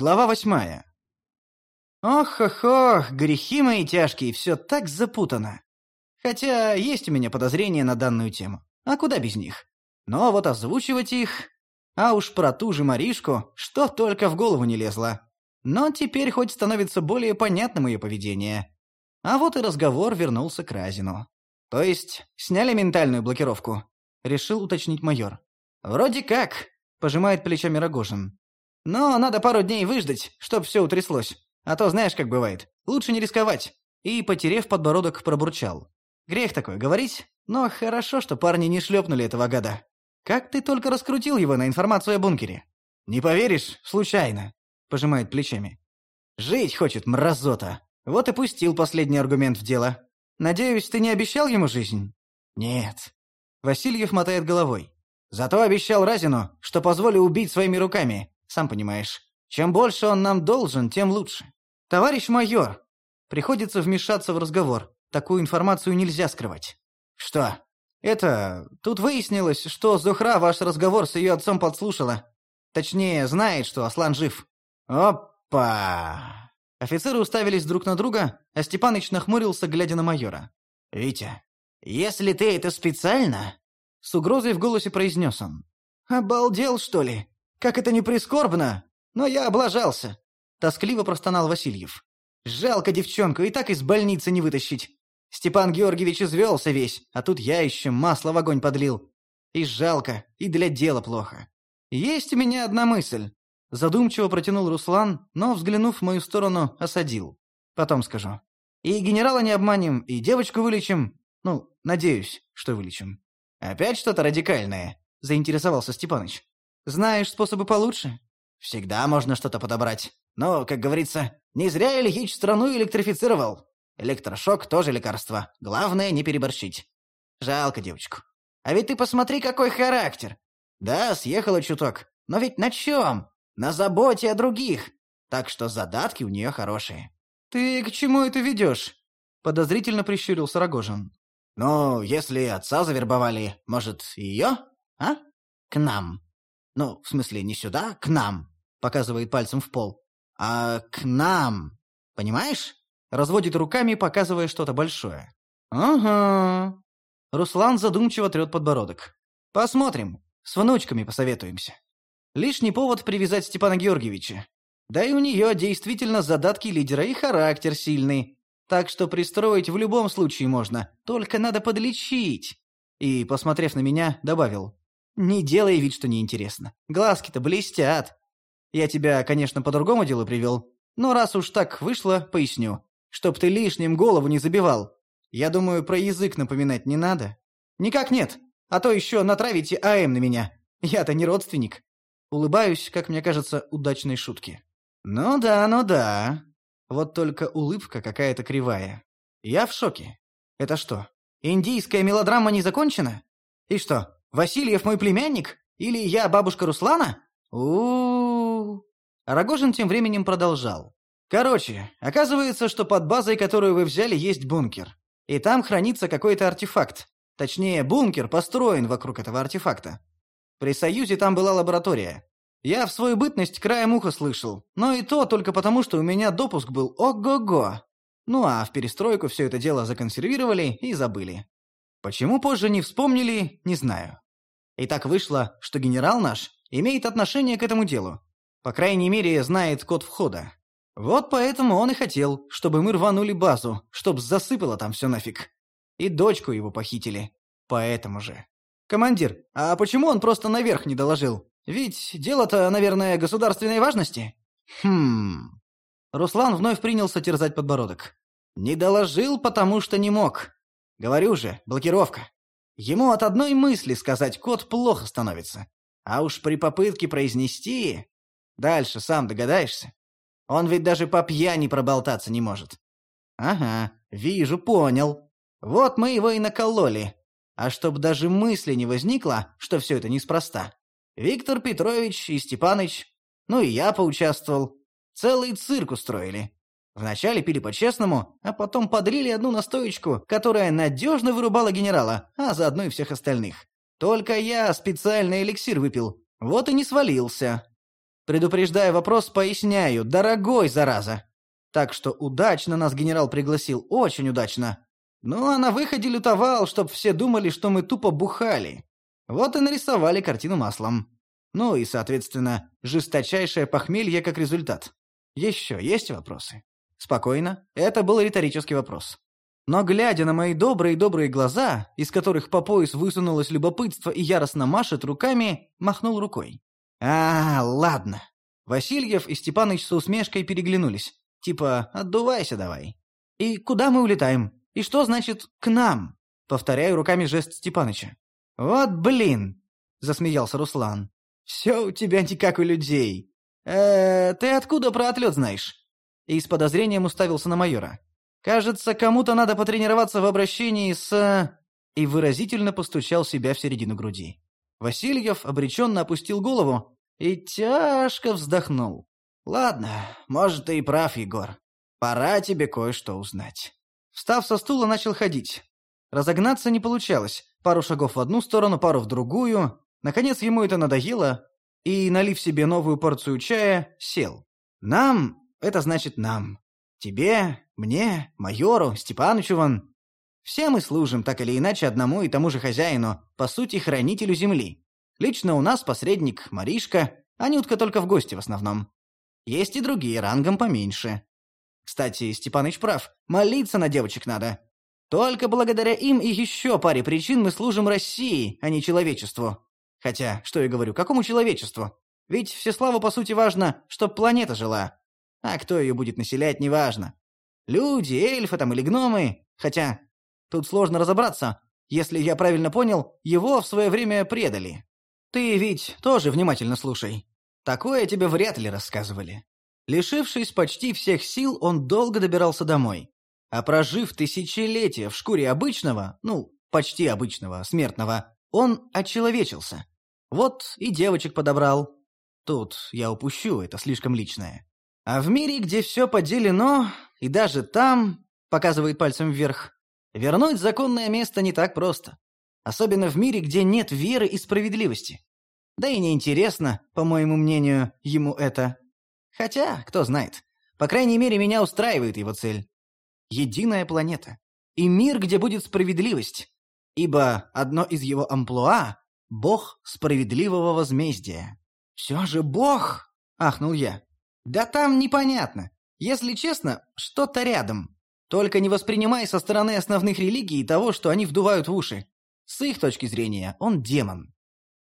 Глава восьмая. Ох-ох-ох, грехи мои тяжкие, все так запутано. Хотя есть у меня подозрения на данную тему. А куда без них? Но вот озвучивать их... А уж про ту же Маришку, что только в голову не лезло. Но теперь хоть становится более понятным ее поведение. А вот и разговор вернулся к Разину. То есть, сняли ментальную блокировку? Решил уточнить майор. Вроде как, пожимает плечами Рогожин. Но надо пару дней выждать, чтоб все утряслось. А то знаешь, как бывает. Лучше не рисковать. И, потерев подбородок, пробурчал. Грех такой говорить, но хорошо, что парни не шлепнули этого гада. Как ты только раскрутил его на информацию о бункере? Не поверишь, случайно. Пожимает плечами. Жить хочет, мразота. Вот и пустил последний аргумент в дело. Надеюсь, ты не обещал ему жизнь? Нет. Васильев мотает головой. Зато обещал Разину, что позволю убить своими руками, сам понимаешь. Чем больше он нам должен, тем лучше. Товарищ майор, приходится вмешаться в разговор. Такую информацию нельзя скрывать. Что? Это... Тут выяснилось, что Зухра ваш разговор с ее отцом подслушала. Точнее, знает, что Аслан жив. Опа! Офицеры уставились друг на друга, а Степаныч нахмурился, глядя на майора. «Витя, если ты это специально...» С угрозой в голосе произнес он. «Обалдел, что ли? Как это не прискорбно! Но я облажался!» Тоскливо простонал Васильев. «Жалко девчонку, и так из больницы не вытащить. Степан Георгиевич извелся весь, а тут я еще масло в огонь подлил. И жалко, и для дела плохо. Есть у меня одна мысль». Задумчиво протянул Руслан, но, взглянув в мою сторону, осадил. «Потом скажу. И генерала не обманем, и девочку вылечим. Ну, надеюсь, что вылечим». «Опять что-то радикальное?» – заинтересовался Степаныч. Знаешь способы получше? Всегда можно что-то подобрать. Но, как говорится, не зря Ильич страну электрифицировал. Электрошок тоже лекарство. Главное, не переборщить. Жалко девочку. А ведь ты посмотри, какой характер. Да, съехала чуток. Но ведь на чем? На заботе о других. Так что задатки у нее хорошие. Ты к чему это ведешь? Подозрительно прищурился Рогожин. Ну, если отца завербовали, может, ее? А? К нам. Ну, в смысле, не сюда, к нам, показывает пальцем в пол, а к нам. Понимаешь? Разводит руками, показывая что-то большое. Ага. Руслан задумчиво трет подбородок. Посмотрим. С внучками посоветуемся. Лишний повод привязать Степана Георгиевича. Да и у нее действительно задатки лидера и характер сильный. Так что пристроить в любом случае можно, только надо подлечить. И, посмотрев на меня, добавил. Не делай вид, что неинтересно. Глазки-то блестят. Я тебя, конечно, по другому делу привел, но раз уж так вышло, поясню. Чтоб ты лишним голову не забивал. Я думаю, про язык напоминать не надо. Никак нет, а то еще натравите АМ на меня. Я-то не родственник. Улыбаюсь, как мне кажется, удачной шутки. Ну да, ну да. Вот только улыбка какая-то кривая. Я в шоке. Это что, индийская мелодрама не закончена? И что, Васильев мой племянник? Или я бабушка Руслана? у Рогожин тем временем продолжал. Короче, оказывается, что под базой, которую вы взяли, есть бункер. И там хранится какой-то артефакт. Точнее, бункер построен вокруг этого артефакта. При Союзе там была лаборатория. Я в свою бытность краем уха слышал, но и то только потому, что у меня допуск был ого-го. Ну а в перестройку все это дело законсервировали и забыли. Почему позже не вспомнили, не знаю. И так вышло, что генерал наш имеет отношение к этому делу. По крайней мере, знает код входа. Вот поэтому он и хотел, чтобы мы рванули базу, чтоб засыпало там все нафиг. И дочку его похитили. Поэтому же. Командир, а почему он просто наверх не доложил? Ведь дело-то, наверное, государственной важности? Хм... Руслан вновь принялся терзать подбородок. Не доложил, потому что не мог. Говорю же, блокировка. Ему от одной мысли сказать код плохо становится. А уж при попытке произнести... Дальше сам догадаешься. Он ведь даже по пьяни проболтаться не может. Ага, вижу, понял. Вот мы его и накололи. А чтоб даже мысли не возникло, что все это неспроста. Виктор Петрович и Степаныч, ну и я поучаствовал. Целый цирк устроили. Вначале пили по-честному, а потом подлили одну настоечку, которая надежно вырубала генерала, а заодно и всех остальных. Только я специальный эликсир выпил, вот и не свалился. Предупреждая вопрос, поясняю. Дорогой, зараза. Так что удачно нас генерал пригласил, очень удачно. Ну, а на выходе лютовал, чтоб все думали, что мы тупо бухали. Вот и нарисовали картину маслом. Ну и, соответственно, жесточайшее похмелье как результат. Еще есть вопросы? Спокойно. Это был риторический вопрос. Но глядя на мои добрые-добрые глаза, из которых по пояс высунулось любопытство и яростно машет руками, махнул рукой. «А, ладно». Васильев и Степаныч с усмешкой переглянулись. Типа, отдувайся давай. «И куда мы улетаем? И что значит «к нам»?» Повторяю руками жест Степаныча. «Вот блин!» — засмеялся Руслан. «Все у тебя не как у людей. э ты откуда про отлет знаешь?» И с подозрением уставился на майора. «Кажется, кому-то надо потренироваться в обращении с...» И выразительно постучал себя в середину груди. Васильев обреченно опустил голову и тяжко вздохнул. «Ладно, может, ты и прав, Егор. Пора тебе кое-что узнать». Встав со стула, начал ходить. Разогнаться не получалось. Пару шагов в одну сторону, пару в другую. Наконец ему это надоело, и, налив себе новую порцию чая, сел. «Нам — это значит нам. Тебе, мне, майору, Степанычу вон. Все мы служим так или иначе одному и тому же хозяину, по сути, хранителю земли. Лично у нас посредник Маришка, а Нютка только в гости в основном. Есть и другие, рангом поменьше. Кстати, Степаныч прав, молиться на девочек надо. Только благодаря им и еще паре причин мы служим России, а не человечеству. Хотя, что я говорю, какому человечеству? Ведь Всеславу, по сути, важно, чтоб планета жила. А кто ее будет населять, неважно. Люди, эльфы там или гномы. Хотя, тут сложно разобраться. Если я правильно понял, его в свое время предали. Ты ведь тоже внимательно слушай. Такое тебе вряд ли рассказывали. Лишившись почти всех сил, он долго добирался домой. А прожив тысячелетия в шкуре обычного, ну, почти обычного, смертного, он очеловечился. Вот и девочек подобрал. Тут я упущу, это слишком личное. А в мире, где все поделено, и даже там, показывает пальцем вверх, вернуть законное место не так просто. Особенно в мире, где нет веры и справедливости. Да и неинтересно, по моему мнению, ему это. Хотя, кто знает. По крайней мере, меня устраивает его цель единая планета. И мир, где будет справедливость. Ибо одно из его амплуа — бог справедливого возмездия. «Все же бог!» — ахнул я. «Да там непонятно. Если честно, что-то рядом. Только не воспринимай со стороны основных религий того, что они вдувают в уши. С их точки зрения он демон.